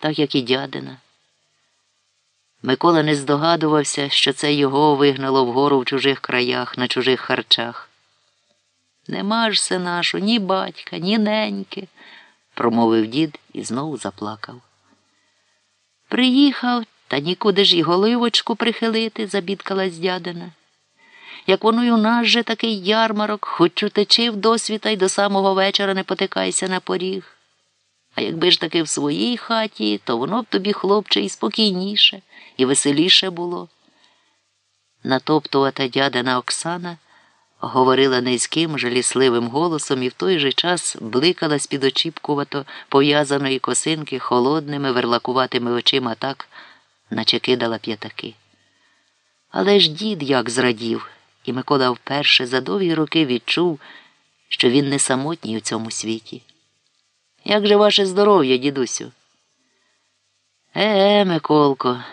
так як і дядина. Микола не здогадувався, що це його вигнало вгору в чужих краях, на чужих харчах. Нема ж се нашу ні батька, ні неньки, промовив дід і знову заплакав. Приїхав, та нікуди ж і голивочку прихилити, забідкалась дядина. Як воно й у нас же такий ярмарок, хоч утечи в досвіта й до самого вечора не потикайся на поріг. А якби ж таки в своїй хаті, то воно б тобі, хлопче, і спокійніше, і веселіше було. Натоптувата дядина Оксана говорила низьким, жалісливим голосом і в той же час бликала з під очіпкувато пов'язаної косинки холодними, верлакуватими очима так, наче кидала п'ятаки. Але ж дід як зрадів, і Микола вперше за довгі роки відчув, що він не самотній у цьому світі. Як же ваше здоров'я, дідусю? Е, Миколко,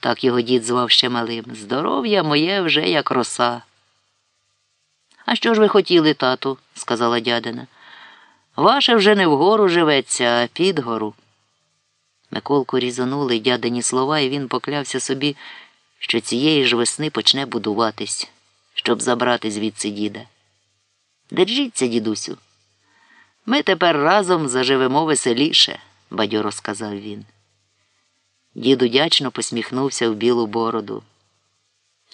так його дід звав ще малим. Здоров'я моє вже як роса. А що ж ви хотіли, тату? сказала дядина. Ваше вже не вгору живеться, а під гору. Миколку різанули дядині слова, і він поклявся собі, що цієї ж весни почне будуватись, щоб забрати звідси діда. Держіться, дідусю. Ми тепер разом заживемо веселіше, бадьоро сказав він. Дід удячно посміхнувся в білу бороду.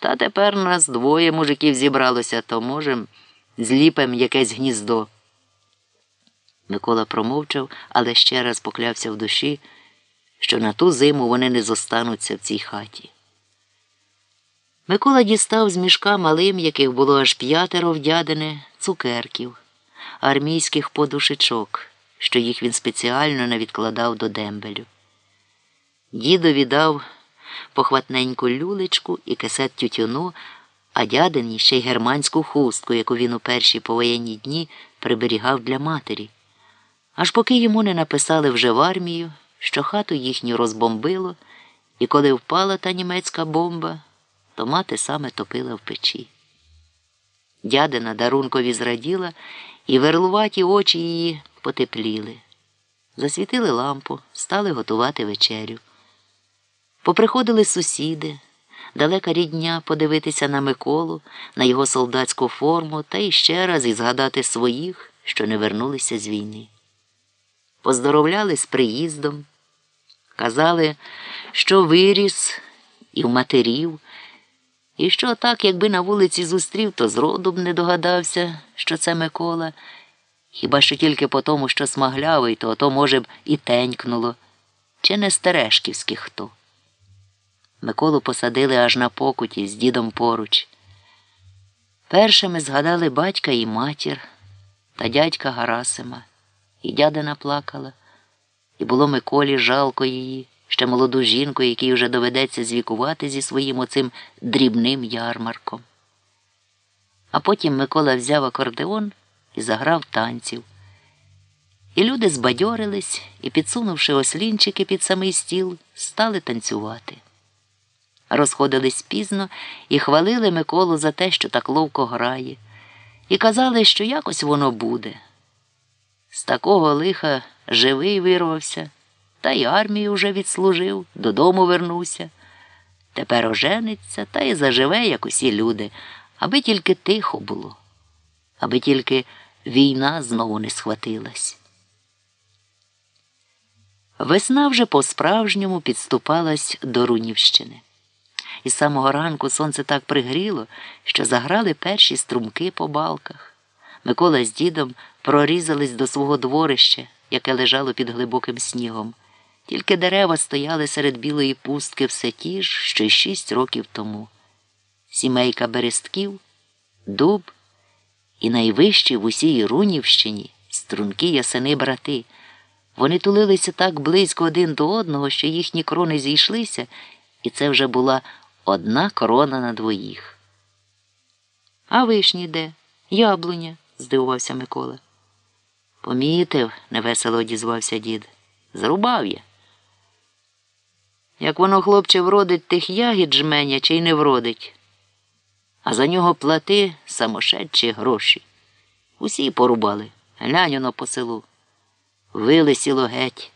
Та тепер нас двоє мужиків зібралося, то, можем, зліпем якесь гніздо. Микола промовчав, але ще раз поклявся в душі, що на ту зиму вони не зостануться в цій хаті. Микола дістав з мішка малим, яких було аж п'ятеро вдядене, цукерків, армійських подушечок, що їх він спеціально не відкладав до дембелю. Дідові дав похватненьку люлечку і кисет тютюну, а дядині ще й германську хустку, яку він у перші повоєнні дні приберігав для матері. Аж поки йому не написали вже в армію, що хату їхню розбомбило, і коли впала та німецька бомба, то мати саме топила в печі. Дядина дарункові зраділа, і верлуваті очі її потепліли. Засвітили лампу, стали готувати вечерю. Поприходили сусіди, далека рідня подивитися на Миколу, на його солдатську форму та іще раз і згадати своїх, що не вернулися з війни. Поздоровляли з приїздом, казали, що виріс і в матерів, і що так, якби на вулиці зустрів, то зроду б не догадався, що це Микола. Хіба що тільки по тому, що смаглявий, то ото, може б, і тенькнуло, чи не стережківський хто. Миколу посадили аж на покуті з дідом поруч. Першими згадали батька і матір та дядька Гарасима, і дядина плакала, і було Миколі жалко її, ще молоду жінку, якій вже доведеться звікувати зі своїм оцим дрібним ярмарком. А потім Микола взяв акордеон і заграв танців. І люди збадьорились і, підсунувши ослінчики під самий стіл, стали танцювати розходились пізно і хвалили Миколу за те, що так ловко грає, і казали, що якось воно буде. З такого лиха живий вирвався, та й армію вже відслужив, додому вернувся. Тепер ожениться та й заживе, як усі люди, аби тільки тихо було, аби тільки війна знову не схватилась. Весна вже по справжньому підступалась до Рунівщини. І з самого ранку сонце так пригріло, що заграли перші струмки по балках. Микола з дідом прорізались до свого дворища, яке лежало під глибоким снігом. Тільки дерева стояли серед білої пустки все ті ж, що шість років тому. Сімейка берестків, дуб і найвищі в усій Рунівщині струнки ясени брати. Вони тулилися так близько один до одного, що їхні крони зійшлися, і це вже була одна корона на двоїх. А вишні де? Яблуня? здивувався Микола. Помітив, невесело одізвався дід. Зрубав я. Як воно, хлопче, вродить тих ягід жменя чи й не вродить, а за нього плати самошедші гроші. Усі порубали, глянь по селу. Вилисіло геть.